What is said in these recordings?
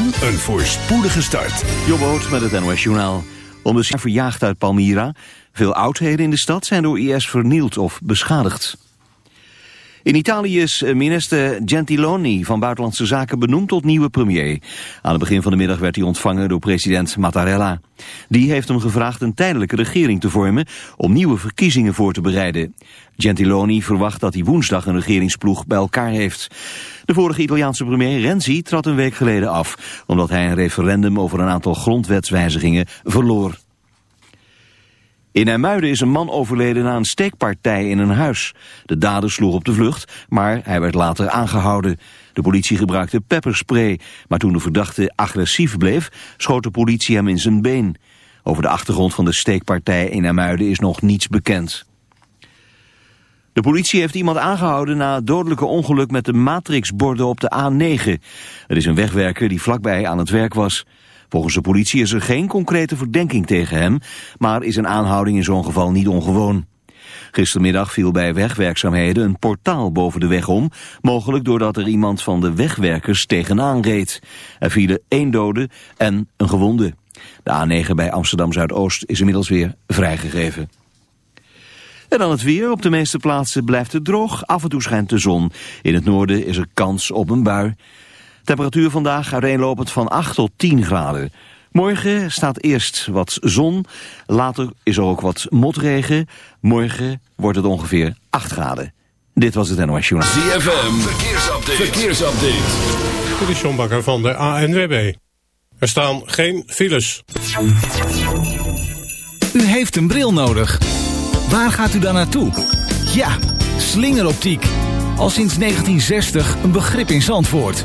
en een voorspoedige start. Jobboot met het NOS Journaal. Om de verjaagd uit Palmyra. Veel oudheden in de stad zijn door IS vernield of beschadigd. In Italië is minister Gentiloni van Buitenlandse Zaken benoemd tot nieuwe premier. Aan het begin van de middag werd hij ontvangen door president Mattarella. Die heeft hem gevraagd een tijdelijke regering te vormen om nieuwe verkiezingen voor te bereiden. Gentiloni verwacht dat hij woensdag een regeringsploeg bij elkaar heeft. De vorige Italiaanse premier Renzi trad een week geleden af, omdat hij een referendum over een aantal grondwetswijzigingen verloor. In IJmuiden is een man overleden na een steekpartij in een huis. De dader sloeg op de vlucht, maar hij werd later aangehouden. De politie gebruikte pepperspray, maar toen de verdachte agressief bleef, schoot de politie hem in zijn been. Over de achtergrond van de steekpartij in IJmuiden is nog niets bekend. De politie heeft iemand aangehouden na het dodelijke ongeluk met de matrixborden op de A9. Het is een wegwerker die vlakbij aan het werk was. Volgens de politie is er geen concrete verdenking tegen hem, maar is een aanhouding in zo'n geval niet ongewoon. Gistermiddag viel bij wegwerkzaamheden een portaal boven de weg om, mogelijk doordat er iemand van de wegwerkers tegenaan reed. Er vielen één dode en een gewonde. De A9 bij Amsterdam-Zuidoost is inmiddels weer vrijgegeven. En dan het weer. Op de meeste plaatsen blijft het droog. Af en toe schijnt de zon. In het noorden is er kans op een bui. Temperatuur vandaag uiteenlopend van 8 tot 10 graden. Morgen staat eerst wat zon, later is er ook wat motregen. Morgen wordt het ongeveer 8 graden. Dit was het NOS Journal. ZFM, verkeersupdate. verkeersupdate. Dit is John Bakker van de ANWB. Er staan geen files. U heeft een bril nodig. Waar gaat u dan naartoe? Ja, slingeroptiek. Al sinds 1960 een begrip in Zandvoort.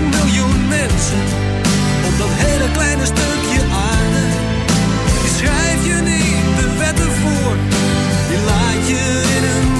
15 miljoen mensen op dat hele kleine stukje aarde. Die schrijf je niet de wetten voor, die laat je in hun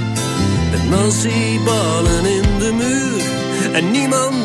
Met nasi-ballen in de muur. En niemand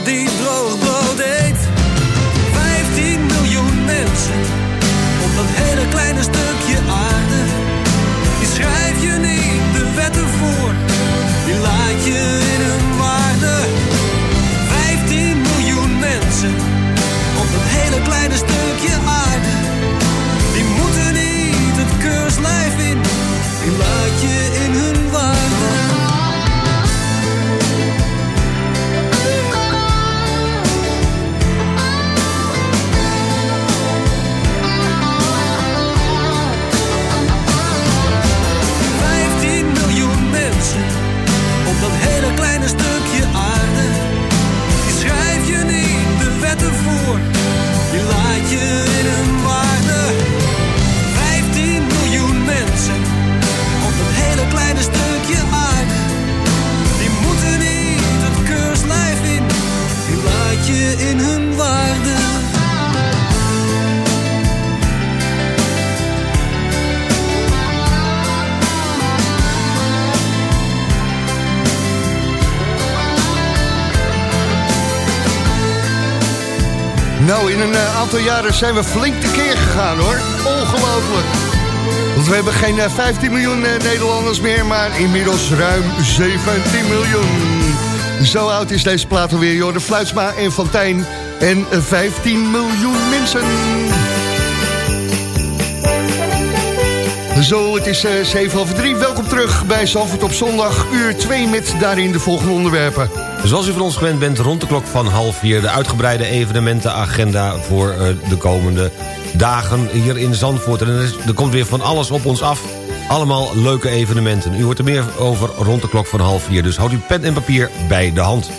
jaren zijn we flink tekeer gegaan hoor. Ongelooflijk. Want we hebben geen eh, 15 miljoen eh, Nederlanders meer, maar inmiddels ruim 17 miljoen. Zo oud is deze plaat alweer, joh. De Fluitsma en Fontijn en eh, 15 miljoen mensen. Zo, het is eh 7 over 3. Welkom terug bij Zalvoort op zondag, uur 2 met daarin de volgende onderwerpen. Zoals u van ons gewend bent, rond de klok van half vier... de uitgebreide evenementenagenda voor eh, de komende dagen hier in Zandvoort. En er, komt weer van alles op ons af. Allemaal leuke evenementen. U hoort er meer over rond de klok van half vier. Dus houd uw pen en papier bij de hand.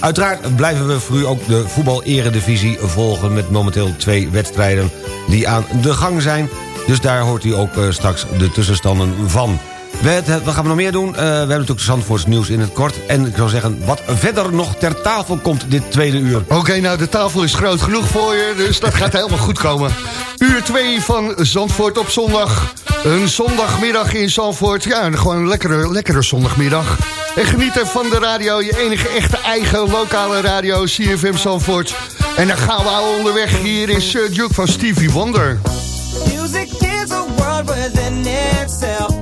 Uiteraard blijven we voor u ook de voetbal-eredivisie volgen... met momenteel twee wedstrijden die aan de gang zijn. Dus daar hoort u ook eh, straks de tussenstanden van. We, het- wat gaan we nog meer doen? Eh, we hebben natuurlijk de Zandvoorts nieuws in het kort. En ik zou zeggen, wat verder nog ter tafel komt dit tweede uur. Oké, nou de tafel is groot genoeg voor je, dus dat gaat helemaal goed komen. Uur 2 van Zandvoort op zondag. Een zondagmiddag in Zandvoort. Ja, gewoon een lekkere, lekkere zondagmiddag. En genieten van de radio, je enige echte eigen lokale radio, CFM Zandvoort. En dan gaan we al onderweg. Hier is uh, Duke van Stevie Wonder. Music is a world within itself,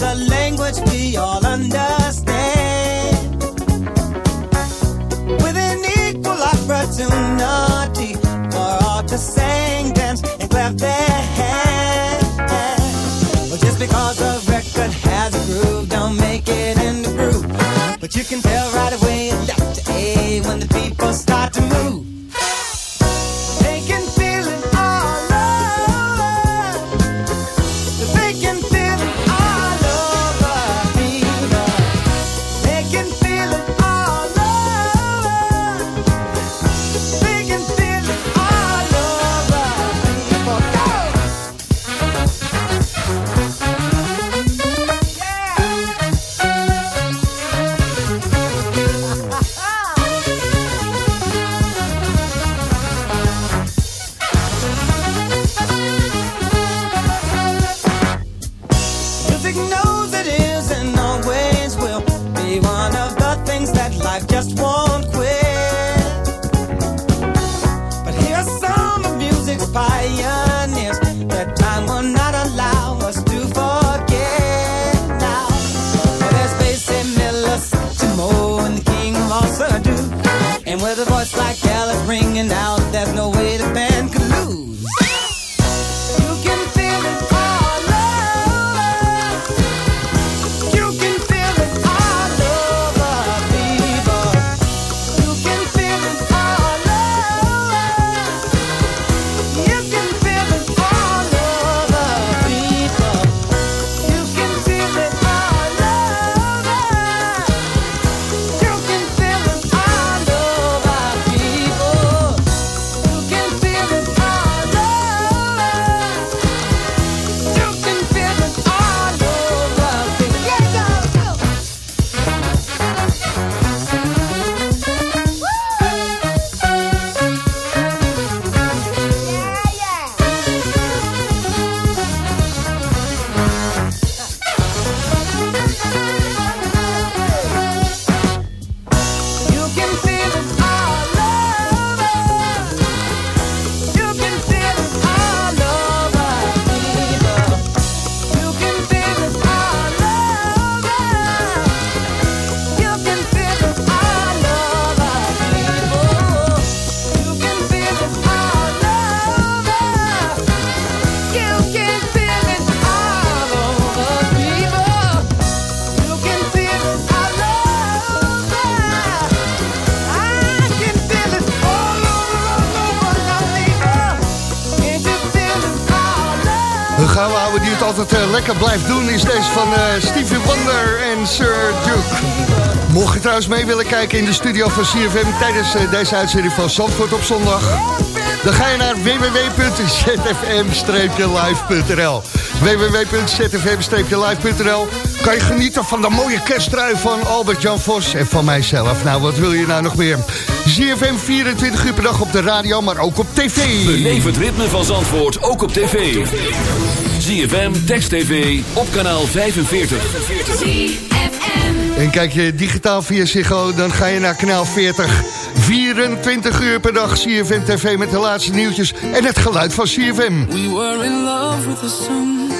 with language we all understand. With an equal opportunity for all to sing, dance, and clap their hands. Well, just because a record has a groove, don't make it in the groove. But you can tell right away, left to A, when the people start to move. hanging out. Blijft doen... is deze van uh, Stevie Wonder en Sir Duke. Mocht je trouwens mee willen kijken in de studio van CFM... tijdens uh, deze uitzending van Zandvoort op zondag... dan ga je naar www.zfm-live.nl www.zfm-live.nl kan je genieten van de mooie kersttrui van Albert-Jan Vos en van mijzelf. Nou, wat wil je nou nog meer? ZFM 24 uur per dag op de radio, maar ook op tv. Beleef het ritme van Zandvoort, ook op tv. ZFM, Text TV, op kanaal 45. En kijk je digitaal via Ziggo, dan ga je naar kanaal 40. 24 uur per dag CFM TV met de laatste nieuwtjes en het geluid van CFM. We were in love with the sun.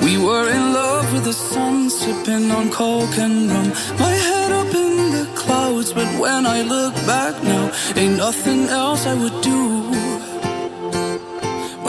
We were in love with the sun, sipping on coke and rum. My head up in the clouds, but when I look back now, ain't nothing else I would do.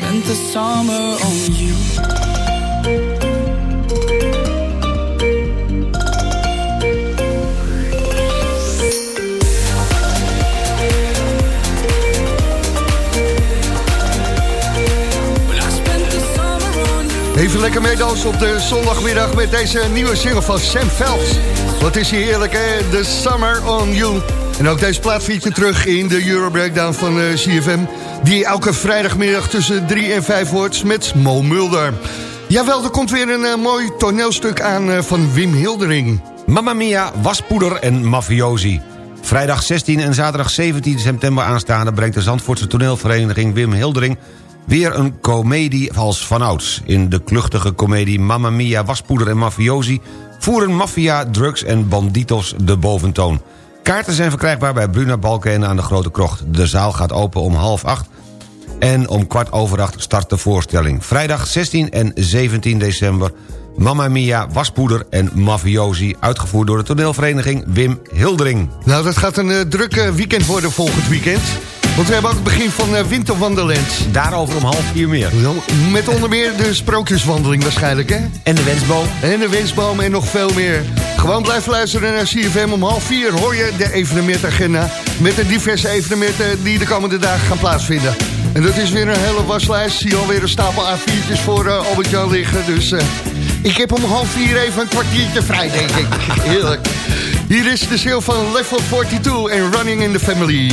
spent the summer on you. Even lekker meedansen op de zondagmiddag met deze nieuwe single van Sam Veld. Wat is hier heerlijk, hè? The Summer on You. En ook deze plaat vind je terug in de Euro Breakdown van eh, CFM... die elke vrijdagmiddag tussen 3 en 5 wordt met Mo Mulder. Jawel, er komt weer een eh, mooi toneelstuk aan eh, van Wim Hildering. Mamma Mia, waspoeder en mafiosi. Vrijdag 16 en zaterdag 17 september aanstaande... brengt de Zandvoortse toneelvereniging Wim Hildering... weer een komedie als vanouds. In de kluchtige komedie Mamma Mia, waspoeder en mafiosi... voeren maffia, drugs en banditos de boventoon. Kaarten zijn verkrijgbaar bij Bruna Balken aan de Grote Krocht. De zaal gaat open om half acht... En om kwart over acht start de voorstelling. Vrijdag 16 en 17 december... Mamma Mia, Waspoeder en Mafiosi... uitgevoerd door de toneelvereniging Wim Hildering. Nou, dat gaat een uh, druk weekend worden volgend weekend. Want we hebben ook het begin van uh, Winterwanderland. Daarover om half vier meer. Met onder meer de sprookjeswandeling waarschijnlijk, hè? En de wensboom. En de wensboom en nog veel meer. Gewoon blijf luisteren naar CFM. Om half vier hoor je de evenementagenda... met de diverse evenementen die de komende dagen gaan plaatsvinden. En dat is weer een hele waslijst. Zie alweer een stapel A4'tjes voor uh, Albert-Jan liggen. Dus uh, ik heb om half vier even een kwartiertje vrij, denk ik. Heerlijk. Hier is de sale van Level 42 en Running in the Family.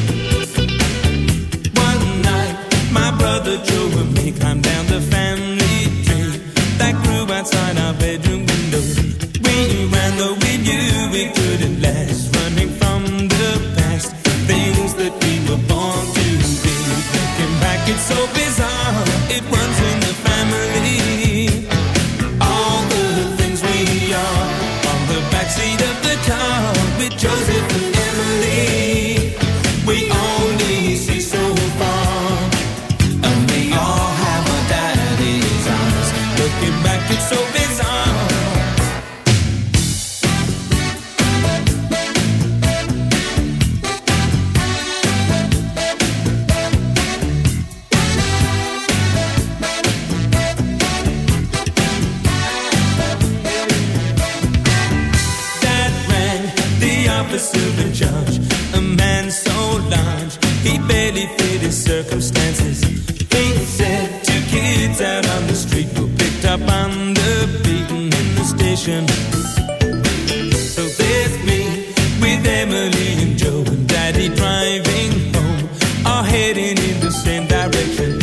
He barely fit his circumstances. He said two kids out on the street were picked up on the beaten in the station. So there's me with Emily and Joe and Daddy driving home, all heading in the same direction.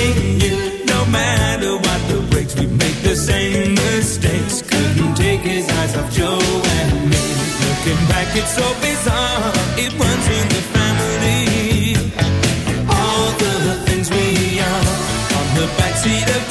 Ain't you, no matter what the breaks, we make the same mistakes. Couldn't take his eyes off Joe and me. Looking back, it's so bizarre. The backseat of the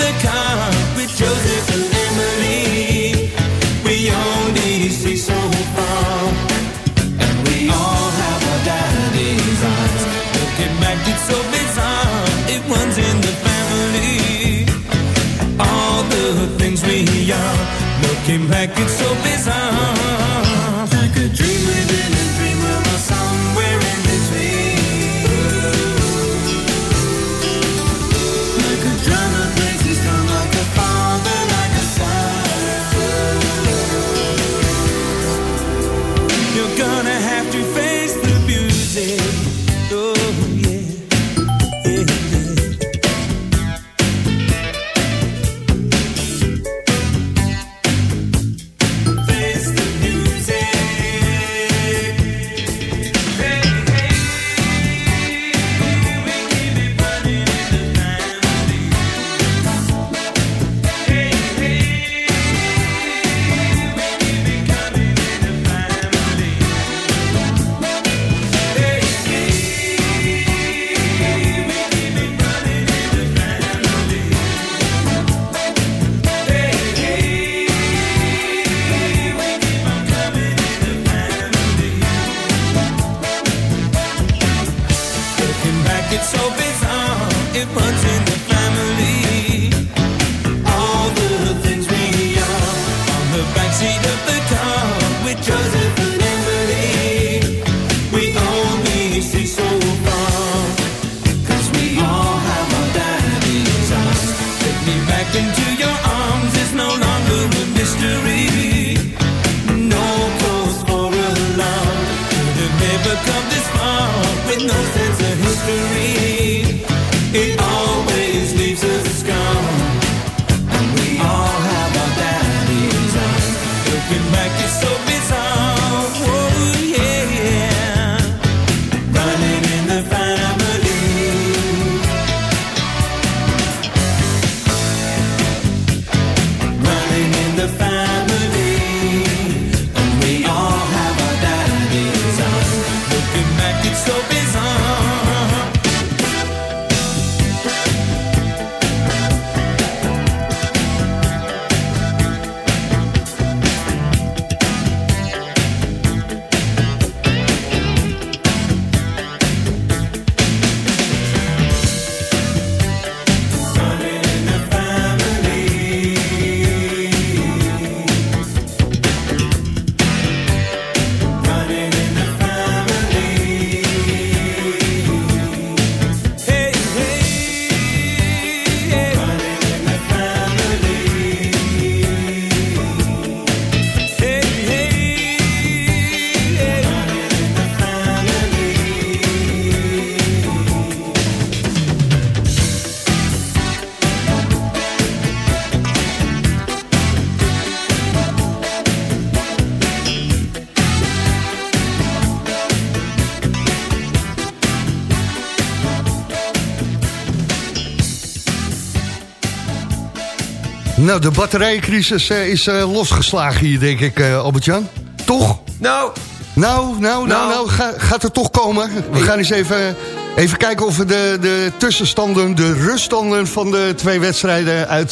Nou, de batterijcrisis eh, is eh, losgeslagen hier, denk ik, eh, Albert-Jan. Toch? Nou, Nou, nou, nou, Nou. nou, ga- gaat het toch komen? We gaan eens even, even kijken of we de, de tussenstanden, de ruststanden van de twee wedstrijden uit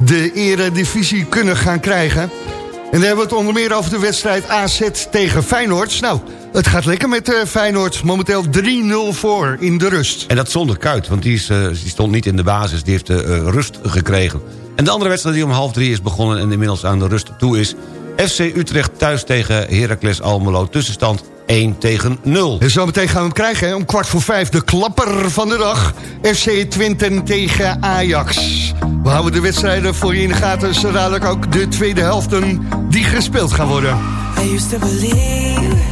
de eredivisie kunnen gaan krijgen. En dan hebben we het onder meer over de wedstrijd AZ tegen Feyenoord. Nou, het gaat lekker met eh, Feyenoord. Momenteel 3-0 voor in de rust. En dat zonder Kuit, want die, is, eh, die stond niet in de basis. Die heeft eh, eh, rust gekregen. En de andere wedstrijd die om half drie is begonnen... en inmiddels aan de rust toe is... FC Utrecht thuis tegen Heracles Almelo. Tussenstand 1 tegen 0. En zometeen gaan we hem krijgen, hè? om kwart voor vijf. De klapper van de dag. FC Twente tegen Ajax. We houden de wedstrijden voor je in de gaten. Zo dadelijk ook de tweede helften die gespeeld gaan worden. I used to believe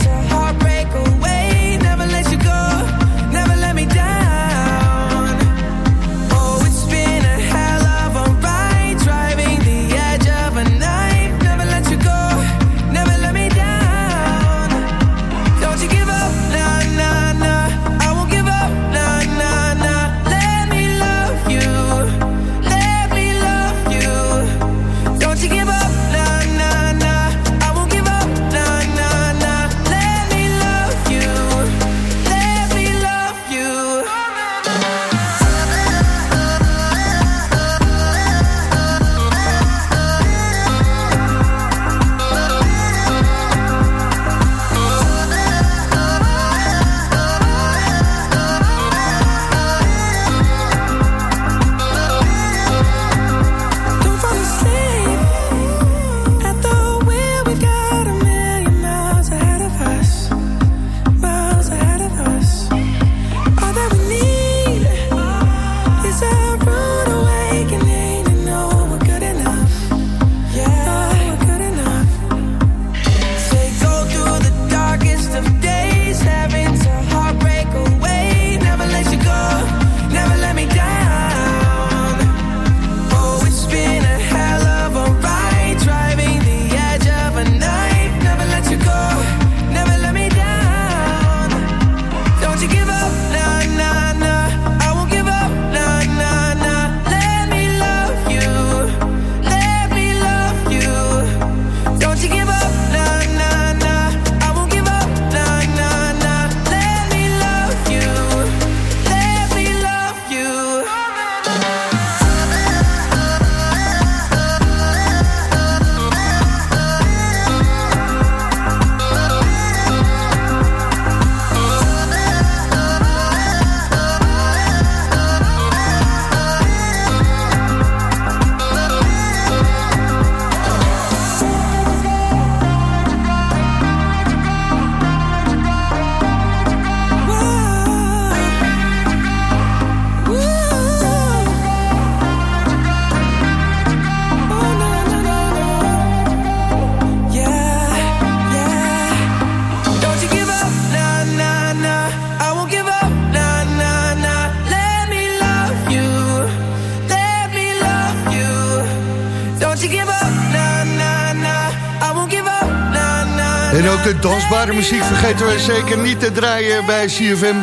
dansbare muziek vergeten we zeker niet te draaien bij CFM.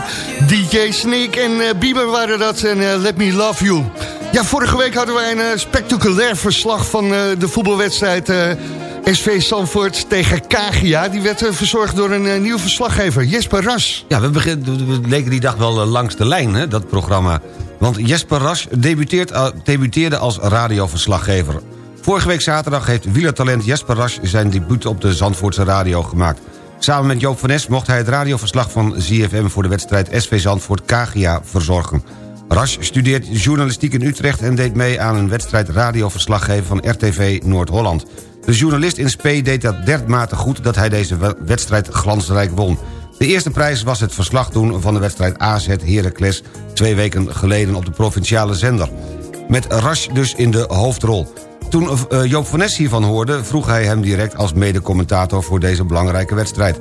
DJ Snake en eh, Bieber waren dat en eh, Let Me Love You. Ja, vorige week hadden wij een eh, spectaculair verslag van de voetbalwedstrijd... SV Sanford tegen Kagia. Die werd verzorgd door een nieuw verslaggever, Jesper Ras. Ja, we, begin, we- leken die dag wel langs de lijn, hè, dat programma. Want Jesper Ras debuteert, debuteerde als radioverslaggever. Vorige week zaterdag heeft wielertalent Jesper Ras... zijn debuut op de Zandvoortse radio gemaakt. Samen met Joop van Nes mocht hij het radioverslag van ZFM... voor de wedstrijd SV Zandvoort Kagia verzorgen. Ras studeert journalistiek in Utrecht... en deed mee aan een wedstrijd radioverslaggever van RTV Noord-Holland. De journalist in Spee deed dat dermate goed... dat hij deze we- wedstrijd glansrijk won. De eerste prijs was het verslag doen van de wedstrijd AZ Heracles... twee weken geleden op de provinciale zender. Met Ras dus in de hoofdrol. Toen eh, Joop van Nes hiervan hoorde... vroeg hij hem direct als mede-commentator voor deze belangrijke wedstrijd.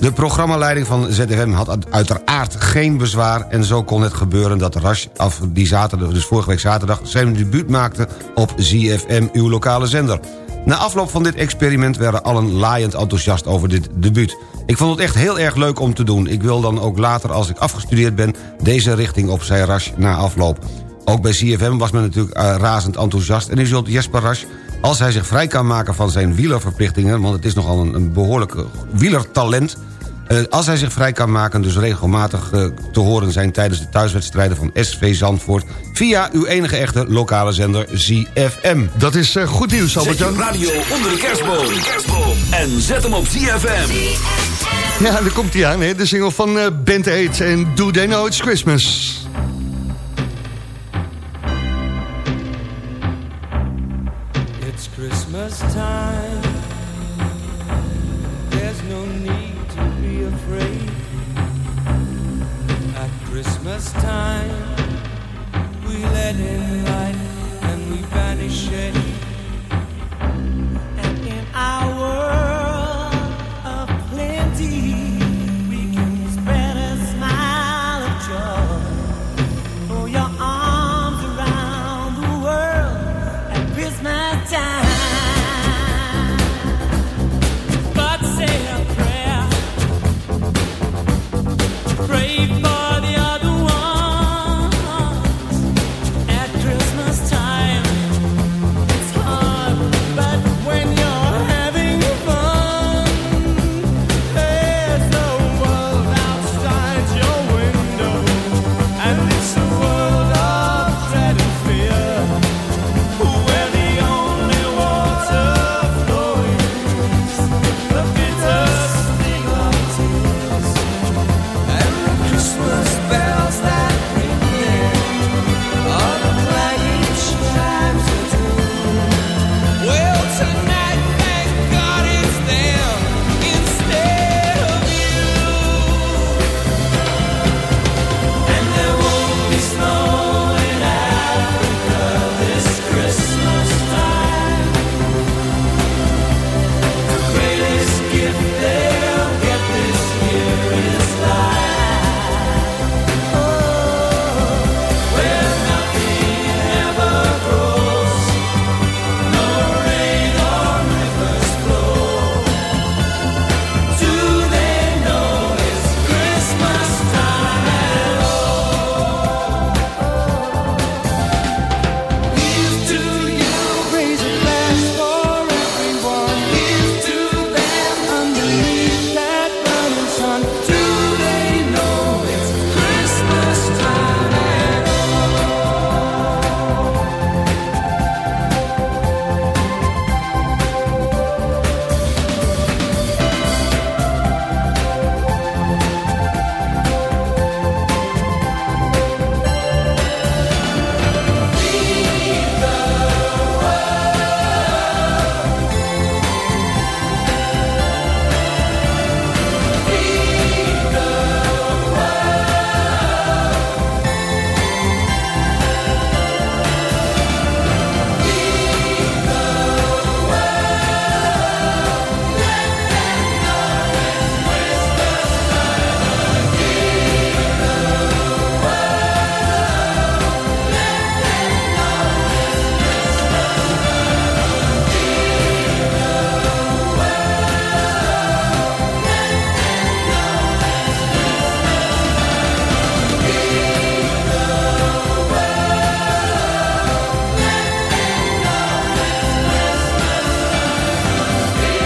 De programmaleiding van ZFM had uiteraard geen bezwaar... en zo kon het gebeuren dat Ras af die zaterdag, dus vorige week zaterdag... zijn debuut maakte op ZFM, uw lokale zender. Na afloop van dit experiment werden allen laaiend enthousiast over dit debuut. Ik vond het echt heel erg leuk om te doen. Ik wil dan ook later, als ik afgestudeerd ben... deze richting op, zei Ras na afloop. Ook bij CFM was men natuurlijk eh, razend enthousiast... en u zult Jesper Ras, als hij zich vrij kan maken van zijn wielerverplichtingen... want het is nogal een, een behoorlijk eh, wielertalent... eh, als hij zich vrij kan maken, dus regelmatig te horen zijn... tijdens de thuiswedstrijden van SV Zandvoort... via uw enige echte lokale zender ZFM. Dat is eh, goed nieuws, Zet je Albert-Jan. radio onder de kerstboom. En zet hem op ZFM. Ja, daar komt hij aan, hè? de single van Band 8 en Do They Know It's Christmas. Christmas time, we let in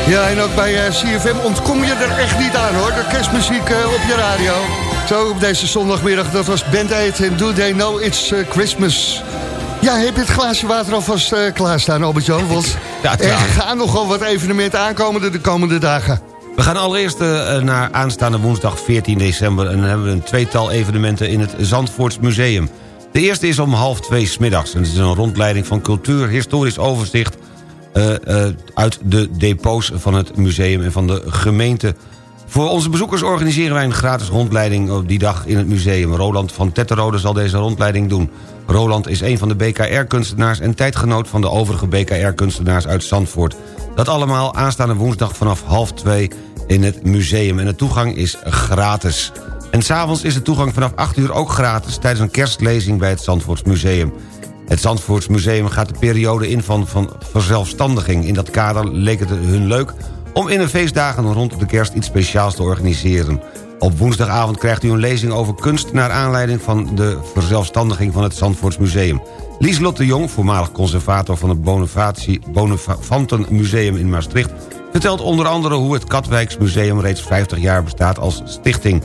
Ja, en ook bij eh, CFM ontkom je er echt niet aan hoor. De kerstmuziek eh, op je radio. Zo op deze zondagmiddag, dat was Band 8 en Do They Know It's eh, Christmas. Ja, heb je het glaasje water alvast eh klaarstaan, Albert-Jan? Want Ja, er gaan nogal wat evenementen aankomen de komende dagen. We gaan allereerst naar aanstaande woensdag 14 december... en dan hebben we een tweetal evenementen in het Zandvoorts Museum. De eerste is om half twee smiddags. En het is een rondleiding van cultuur, historisch overzicht... eh, eh, uit de depots van het museum en van de gemeente. Voor onze bezoekers organiseren wij een gratis rondleiding op die dag in het museum. Roland van Tetterode zal deze rondleiding doen. Roland is een van de BKR-kunstenaars en tijdgenoot van de overige BKR-kunstenaars uit Zandvoort. Dat allemaal aanstaande woensdag vanaf half twee in het museum. En de toegang is gratis. En s'avonds is de toegang vanaf 8 uur ook gratis... tijdens een kerstlezing bij het Zandvoorts Museum. Het Zandvoorts Museum gaat de periode in van, van verzelfstandiging. In dat kader leek het hun leuk om in de feestdagen rond de kerst iets speciaals te organiseren. Op woensdagavond krijgt u een lezing over kunst... naar aanleiding van de verzelfstandiging van het Zandvoorts Museum. Lieslot de Jong, voormalig conservator van het Bonifantenmuseum in Maastricht... vertelt onder andere hoe het Katwijksmuseum reeds 50 jaar bestaat als stichting.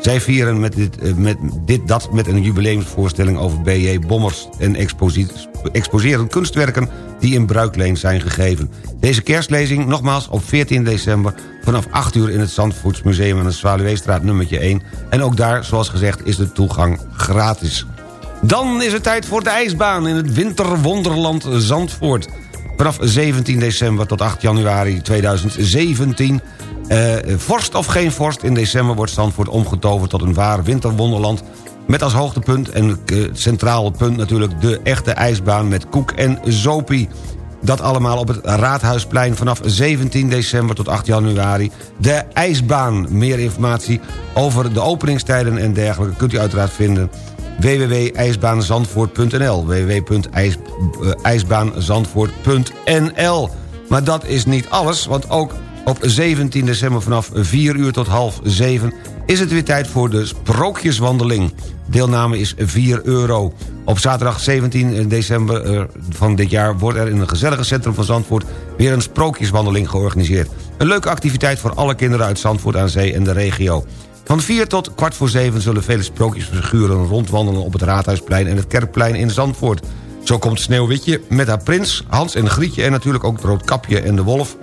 Zij vieren met dit, eh, met dit dat met een jubileumsvoorstelling over B.J. Bommers... en exposeren kunstwerken die in bruikleen zijn gegeven. Deze kerstlezing nogmaals op 14 december vanaf 8 uur in het Zandvoortsmuseum aan de Zwaluweestraat nummertje 1. En ook daar, zoals gezegd, is de toegang gratis. Dan is het tijd voor de ijsbaan in het winterwonderland Zandvoort. Vanaf 17 december tot 8 januari 2017 Eh, vorst of geen vorst, in december wordt Zandvoort omgetoverd tot een waar winterwonderland... met als hoogtepunt en eh, centraal punt natuurlijk de echte ijsbaan met koek en zopie. Dat allemaal op het Raadhuisplein vanaf 17 december tot 8 januari. De ijsbaan. Meer informatie over de openingstijden en dergelijke kunt u uiteraard vinden www.ijsbaanzandvoort.nl www.ijsbaanzandvoort.nl Maar dat is niet alles, want ook op 17 december vanaf 4 uur tot half 7... is het weer tijd voor de Sprookjeswandeling. Deelname is 4 euro. Op zaterdag 17 december eh, van dit jaar... wordt er in een gezellige centrum van Zandvoort... weer een Sprookjeswandeling georganiseerd. Een leuke activiteit voor alle kinderen uit Zandvoort aan Zee en de regio. Van 4 tot kwart voor 7 zullen vele sprookjesfiguren rondwandelen... op het Raadhuisplein en het Kerkplein in Zandvoort. Zo komt Sneeuwwitje met haar prins, Hans en Grietje... en natuurlijk ook Roodkapje en de Wolf...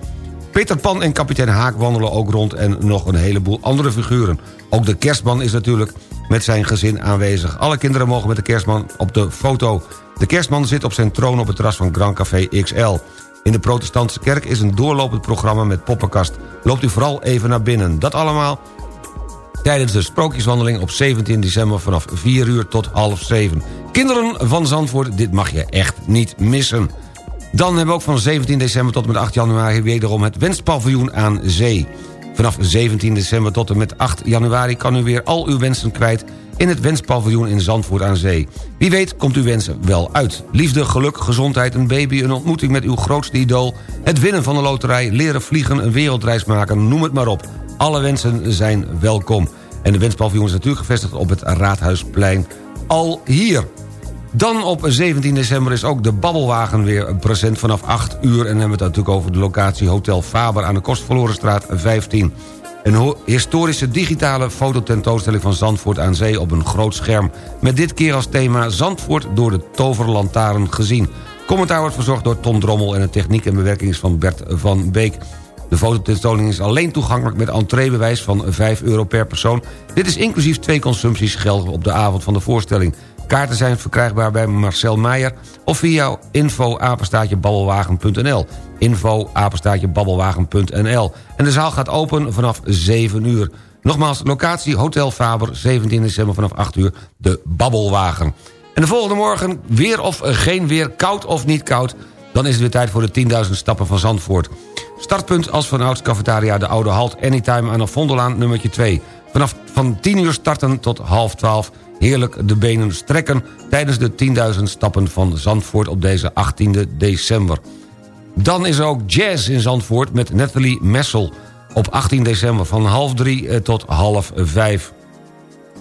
Peter Pan en kapitein Haak wandelen ook rond en nog een heleboel andere figuren. Ook de kerstman is natuurlijk met zijn gezin aanwezig. Alle kinderen mogen met de kerstman op de foto. De kerstman zit op zijn troon op het terras van Grand Café XL. In de protestantse kerk is een doorlopend programma met poppenkast. Loopt u vooral even naar binnen. Dat allemaal tijdens de sprookjeswandeling op 17 december vanaf 4 uur tot half 7. Kinderen van Zandvoort, dit mag je echt niet missen. Dan hebben we ook van 17 december tot en met 8 januari... wederom het Wenspaviljoen aan zee. Vanaf 17 december tot en met 8 januari... kan u weer al uw wensen kwijt in het Wenspaviljoen in Zandvoort aan Zee. Wie weet komt uw wensen wel uit. Liefde, geluk, gezondheid, een baby, een ontmoeting met uw grootste idool... het winnen van de loterij, leren vliegen, een wereldreis maken, noem het maar op. Alle wensen zijn welkom. En de Wenspaviljoen is natuurlijk gevestigd op het Raadhuisplein al hier. Dan op 17 december is ook de Babbelwagen weer present vanaf 8 uur. En dan hebben we het natuurlijk over de locatie Hotel Faber... aan de Kostverlorenstraat 15. Een historische digitale fototentoonstelling van Zandvoort aan Zee... op een groot scherm. Met dit keer als thema Zandvoort door de toverlantaren gezien. Commentaar wordt verzorgd door Ton Drommel... en de techniek en bewerking is van Bert van Beek. De fototentoonstelling is alleen toegankelijk met entreebewijs van 5 euro per persoon. Dit is inclusief twee consumpties geldig op de avond van de voorstelling. Kaarten zijn verkrijgbaar bij Marcel Meijer of via info-babbelwagen.nl info-babbelwagen.nl En de zaal gaat open vanaf 7 uur. Nogmaals, locatie Hotel Faber, 17 december vanaf 8 uur, de Babbelwagen. En de volgende morgen, weer of geen weer, koud of niet koud... dan is het weer tijd voor de 10.000 stappen van Zandvoort. Startpunt als vanouds cafetaria De Oude Halt Anytime aan de Vondelaan nummertje 2. Vanaf van 10 uur starten tot half 12 heerlijk de benen strekken... tijdens de 10.000 stappen van Zandvoort op deze 18e december. Dan is er ook jazz in Zandvoort met Nathalie Messel... op 18 december van half drie eh, tot half vijf.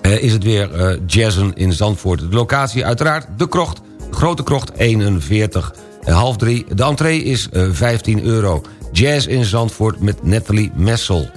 Uh, is het weer uh, jazzen in Zandvoort. De locatie uiteraard de krocht, Grote Krocht 41. half drie, de entree is 15 euro. Jazz in Zandvoort met Nathalie Messel.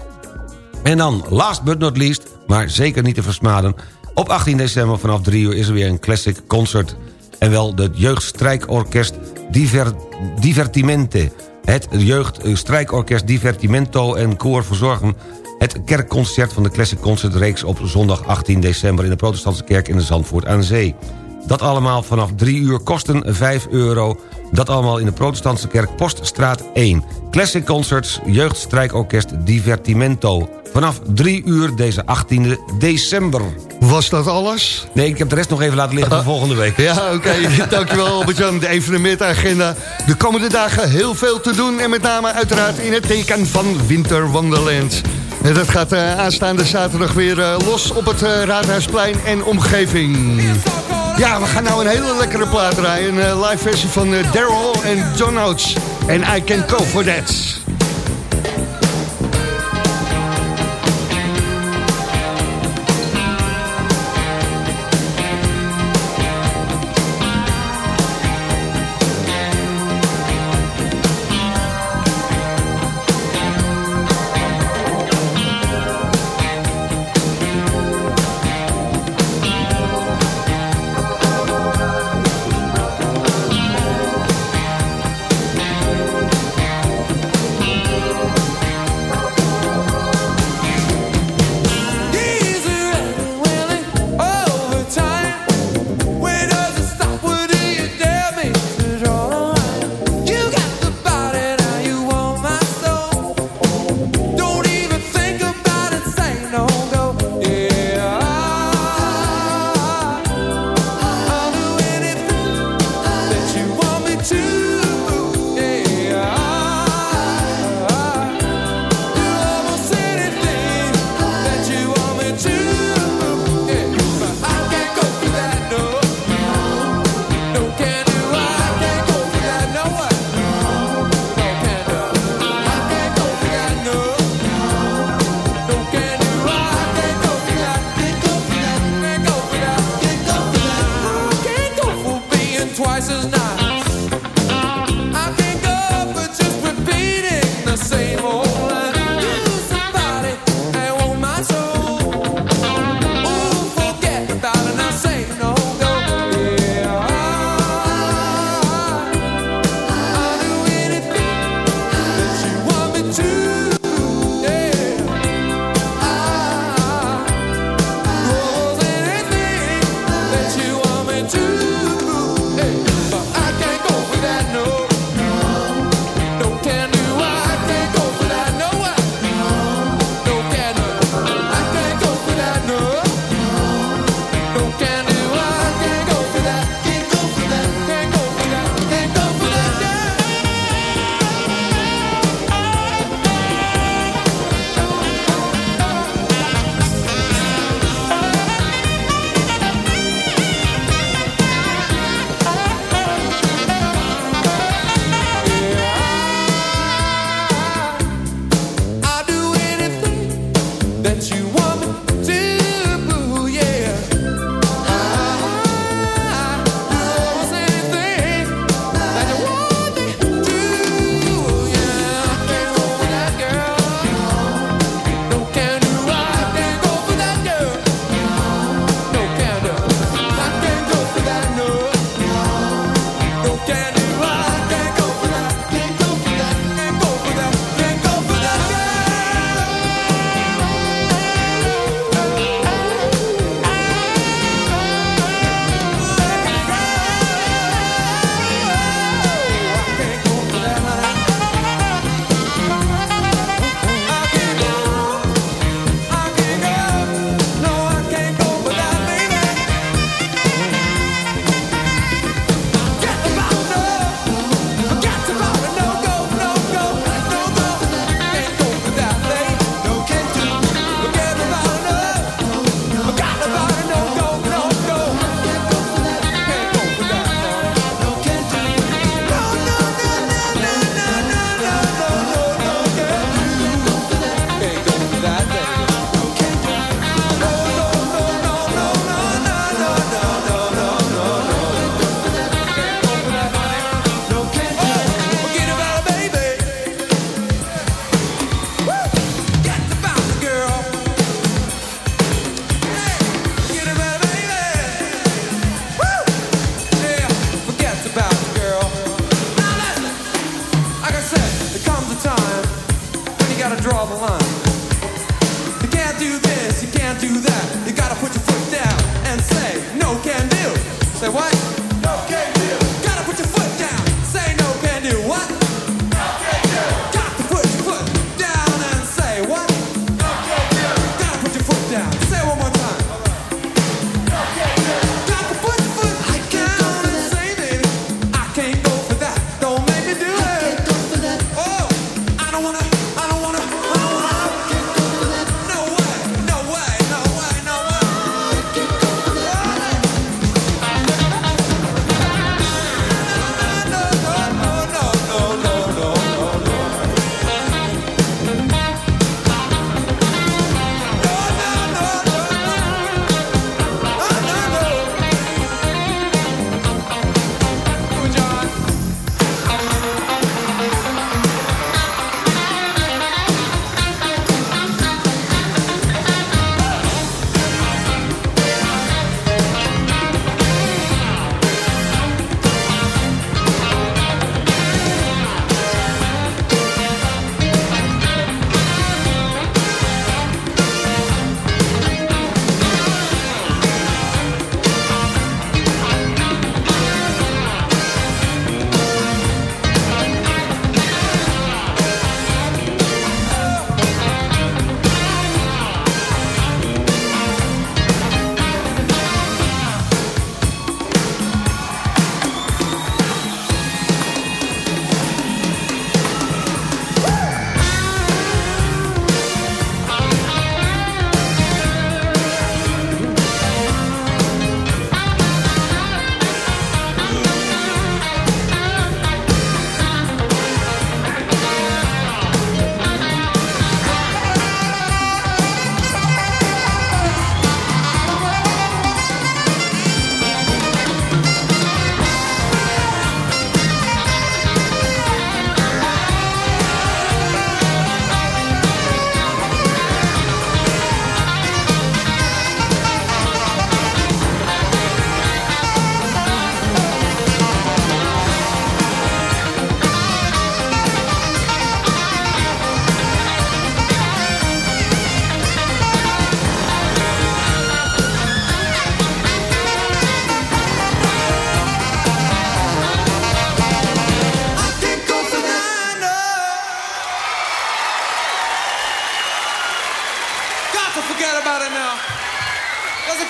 En dan, last but not least, maar zeker niet te versmaden... Op 18 december vanaf 3 uur is er weer een classic concert. En wel de jeugdstrijkorkest Diver, Divertimente. Het jeugdstrijkorkest Divertimento en koor verzorgen... het kerkconcert van de Classic Concertreeks op zondag 18 december... in de protestantse kerk in de Zandvoort aan Zee. Dat allemaal vanaf 3 uur kosten 5 euro. Dat allemaal in de protestantse kerk Poststraat 1. Classic Concerts, jeugdstrijkorkest Divertimento. Vanaf 3 uur deze 18e december. Was dat alles? Nee, ik heb de rest nog even laten liggen voor volgende week. Ja, oké. Dankjewel Albert-Jan. De evenementagenda. De komende dagen heel veel te doen. En met name uiteraard in het teken van Winter Wonderland. En dat gaat uh, aanstaande zaterdag weer uh, los op het uh, Raadhuisplein en omgeving. Ja, we gaan nou een hele lekkere plaat draaien. Een live versie van Daryl en John Oates. En I Can Go For That.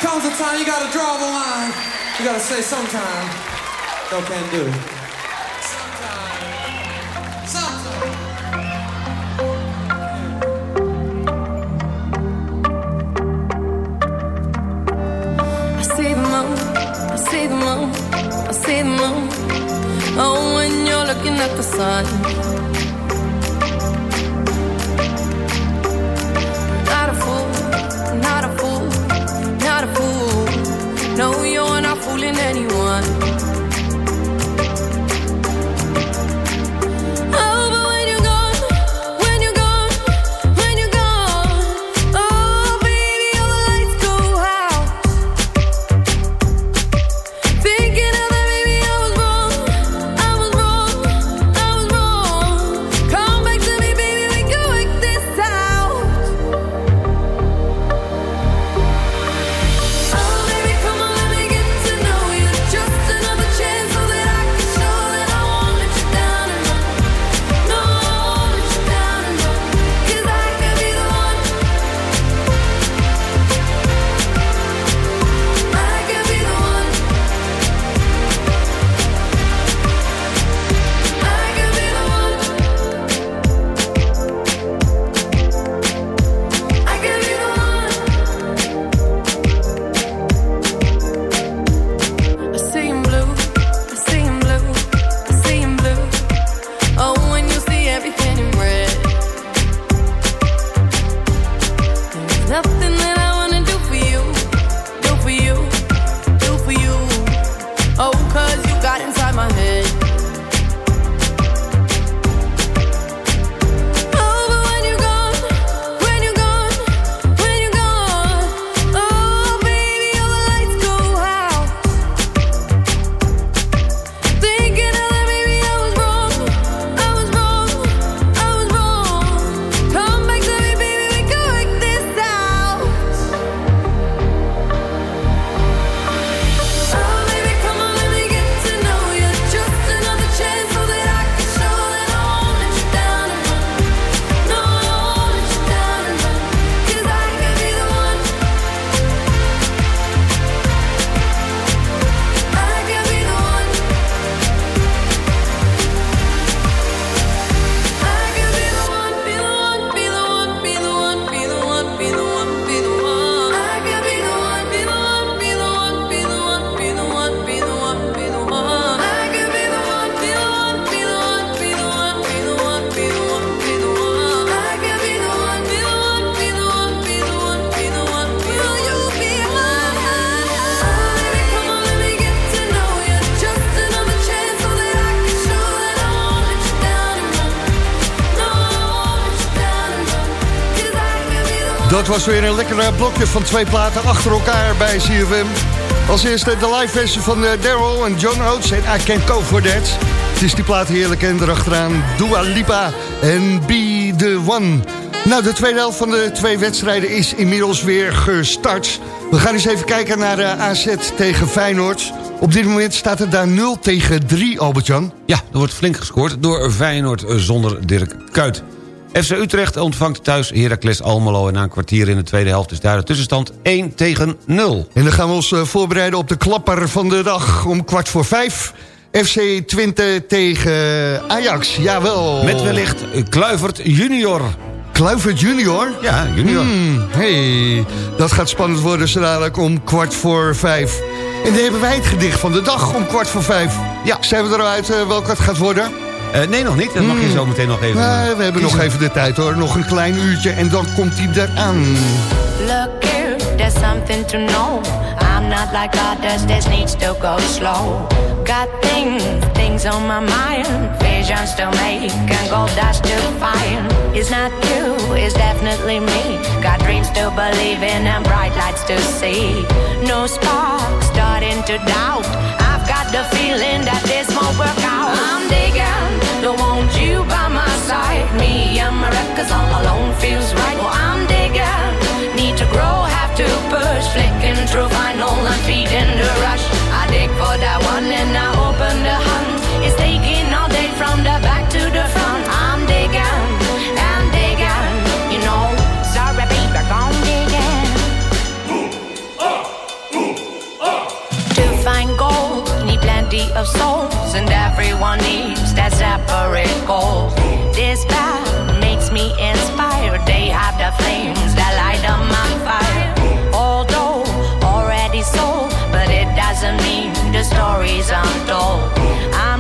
comes a time you gotta draw the line. You gotta say sometime, no can do. Sometime. Sometime. see the moon, I see the moon. Oh, when you're looking at the sun. Was weer een lekker blokje van twee platen achter elkaar bij CFM. Als eerste de live versie van eh, Daryl en John Oates en I Can't Go For That. Het is die plaat heerlijk en erachteraan Dua Lipa en Be The One. Nou, de tweede helft van de twee wedstrijden is inmiddels weer gestart. We gaan eens even kijken naar de AZ tegen Feyenoord. Op dit moment staat het daar 0 tegen 3, Albert-Jan. Ja, er wordt flink gescoord door Feyenoord eh, zonder Dirk Kuyt. FC Utrecht ontvangt thuis Heracles Almelo... en na een kwartier in de tweede helft is daar de tussenstand 1 tegen 0. En dan gaan we ons eh, voorbereiden op de klapper van de dag om kwart voor vijf. FC Twente tegen Ajax, jawel. Met wellicht Kluivert junior. Kluivert junior? Ja, junior. Hmm, hey, dat gaat spannend worden zo dadelijk om kwart voor vijf. En dan hebben wij het gedicht van de dag om kwart voor vijf. Ja. Zijn we eruit uh, welke het gaat worden? Uh, nee, nog niet. Dat mag je Hmm. zo meteen nog even... Nee, we hebben nog even de tijd hoor. Nog een klein uurtje en dan komt hij eraan. Look here, there's something to know. I'm not like others, this needs to go slow. Got things, things on my mind. Visions to make and gold dust to find. It's not you, it's definitely me. Got dreams to believe in and bright lights to see. No spark, starting to doubt. I've got the feeling that I'm digging, don't want you by my side. Me and my records all alone feels right. Well, I'm digging, need to grow, have to push. Flicking through vinyl and feeding the rush. I dig for that one and I open the hunt. It's taking all day from the back to the front. I'm digging, and digging, you know. Sorry, baby, gone digging. To find gold, need plenty of souls, and everyone needs that separate goal. This path makes me inspired. They have the flames that light up my fire. Although already sold, but it doesn't mean the story's untold. I'm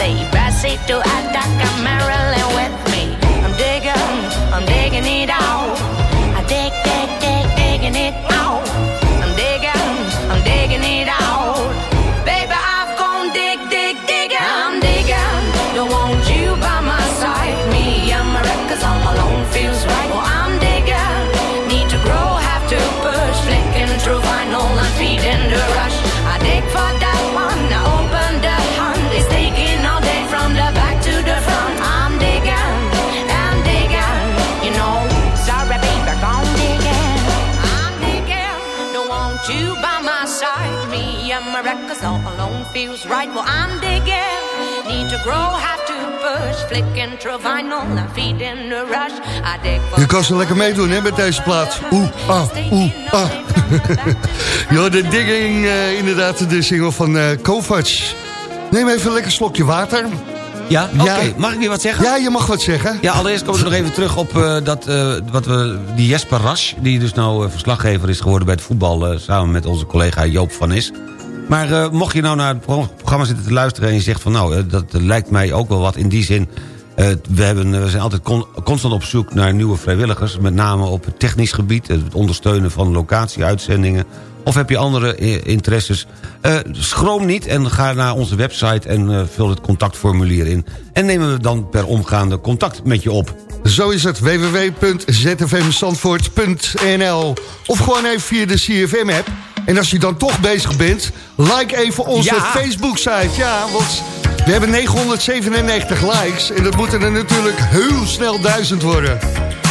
Bessie, Bessie to Attica, Marilyn with me. I'm digging, I'm digging it feels right. Well, I'm digging, need to grow, have to push. Flicking through vinyl feeding the rush. I dig for Je kan zo lekker meedoen hè, met deze plaat. Oeh, ah, oeh, ah. Jo, de digging, eh, inderdaad, de single van eh Kovac. Neem even een lekker slokje water. Ja, oké. Mag ik weer wat zeggen? Ja, je mag wat zeggen. Ja, allereerst komen we nog even terug op eh, dat, eh, wat we, die Jesper Rasch... die dus nou verslaggever is geworden bij het voetbal... samen met onze collega Joop van Is. Maar eh, mocht je nou naar het pro- programma zitten te luisteren... en je zegt van nou, eh, dat lijkt mij ook wel wat in die zin... eh, we, hebben, eh, we zijn altijd con- constant op zoek naar nieuwe vrijwilligers... met name op het technisch gebied, het ondersteunen van locatieuitzendingen... Of heb je andere eh, interesses? Eh, schroom niet en ga naar onze website en eh, vul het contactformulier in. En nemen we dan per omgaande contact met je op. Zo is het, www.zfmzandvoort.nl Of gewoon even via de CFM-app. En als je dan toch bezig bent, like even onze Ja. Facebook-site. Ja, want we hebben 997 likes. En dat moeten er natuurlijk heel snel duizend worden.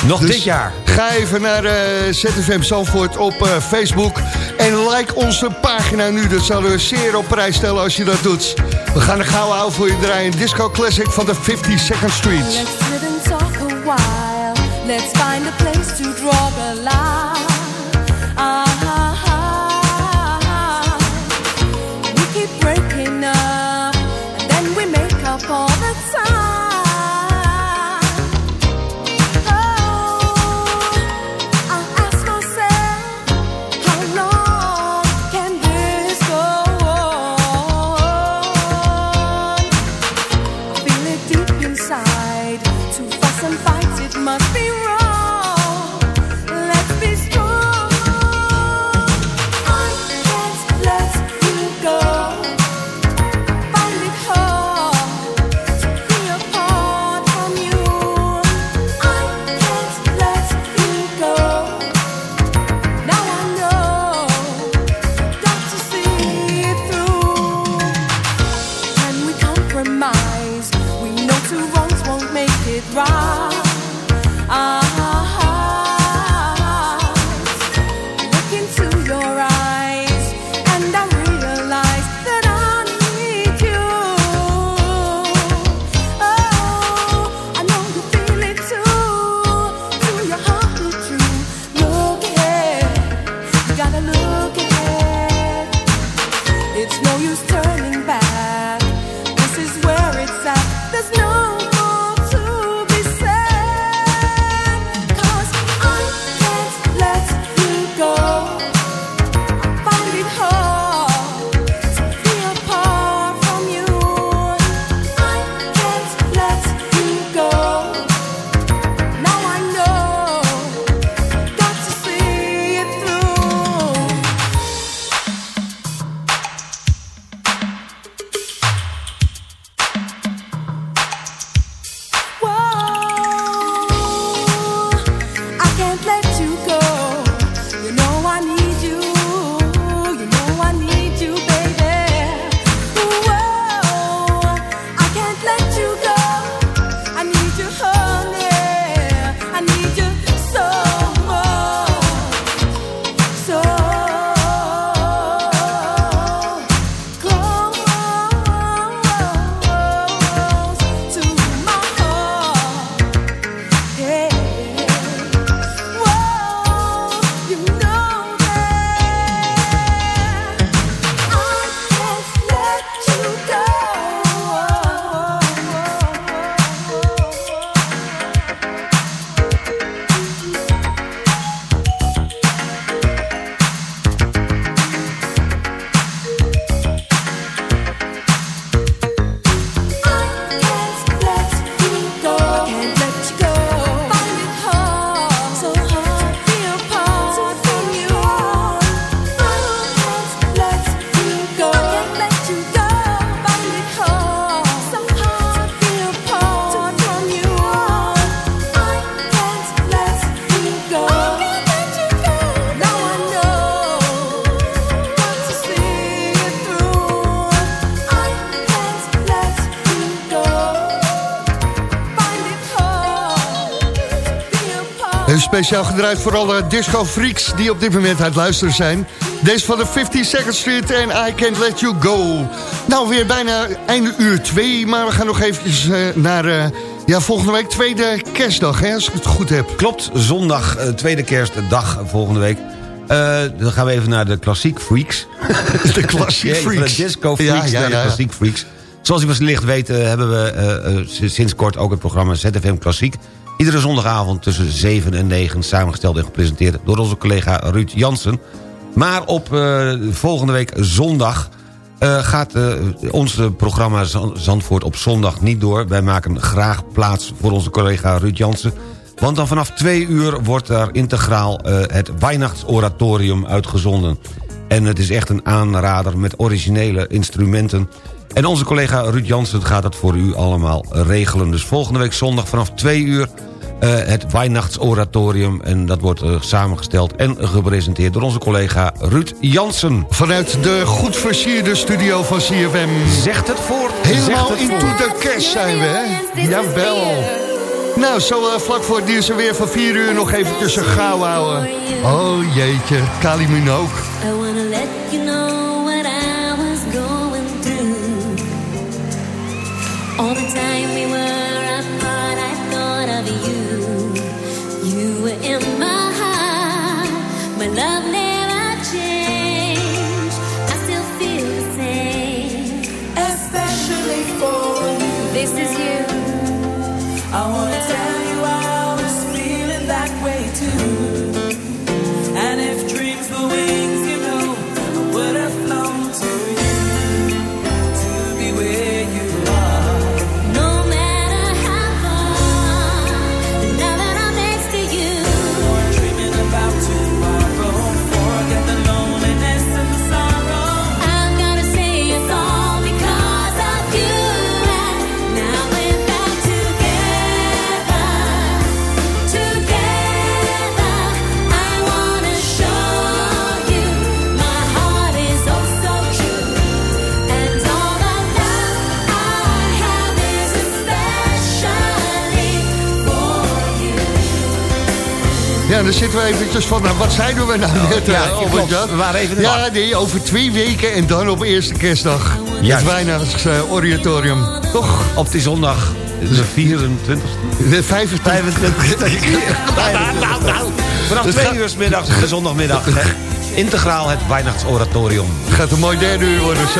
Nog Dus dit jaar. Ga even naar eh, ZFM Zandvoort op eh, Facebook. En like onze pagina nu. Dat zouden we zeer op prijs stellen als je dat doet. We gaan een gouden ouwe voor je draaien. Disco Classic van de 52nd Street. Let's sit and talk a while. Let's speciaal gedraaid voor alle disco-freaks die op dit moment aan het luisteren zijn. Deze van de 52nd Street en I Can't Let You Go. Nou, weer bijna einde uur 2, maar we gaan nog eventjes eh, naar... eh, ja, volgende week tweede kerstdag, hè, als ik het goed heb. Klopt, zondag, eh, tweede kerstdag volgende week. Dan gaan we even naar de klassiek freaks. De klassiek Ja, freaks. De disco freaks Ja, ja, naar de klassiek freaks. Zoals u wellicht weet hebben we sinds kort ook het programma ZFM Klassiek. Iedere zondagavond tussen 7 en 9 samengesteld en gepresenteerd door onze collega Ruud Jansen. Maar op eh, volgende week zondag eh, gaat eh, ons programma Zan- Zandvoort op zondag niet door. Wij maken graag plaats voor onze collega Ruud Jansen. Want dan vanaf twee uur wordt daar integraal het Weihnachtsoratorium uitgezonden. En het is echt een aanrader met originele instrumenten. En onze collega Ruud Jansen gaat dat voor u allemaal regelen. Dus volgende week zondag vanaf twee uur het Weihnachtsoratorium. En dat wordt eh, samengesteld en gepresenteerd door onze collega Ruud Jansen. Vanuit de goed versierde studio van CFM. Zegt het voor. Helemaal het into voor. de kerst zijn we, hè? Jawel. Nou, zo eh, vlak voor het nieuws en weer van 4 uur nog even tussen gauw houden. Oh jeetje, Kali Minogue. I wanna let you know what I was going through. All the time we were apart, I thought of you. En dan zitten we eventjes van, nou, wat zeiden we nou net? Ja, eh, ja Ja, over twee weken en dan op eerste kerstdag. Het Weihnachtsoratorium, eh, toch? Op die zondag. De 24e. De 25 Nou, nou, nou. Vanaf twee uur middag, de zondagmiddag. Integraal het Weihnachtsoratorium. Gaat een mooi derde uur worden, zo.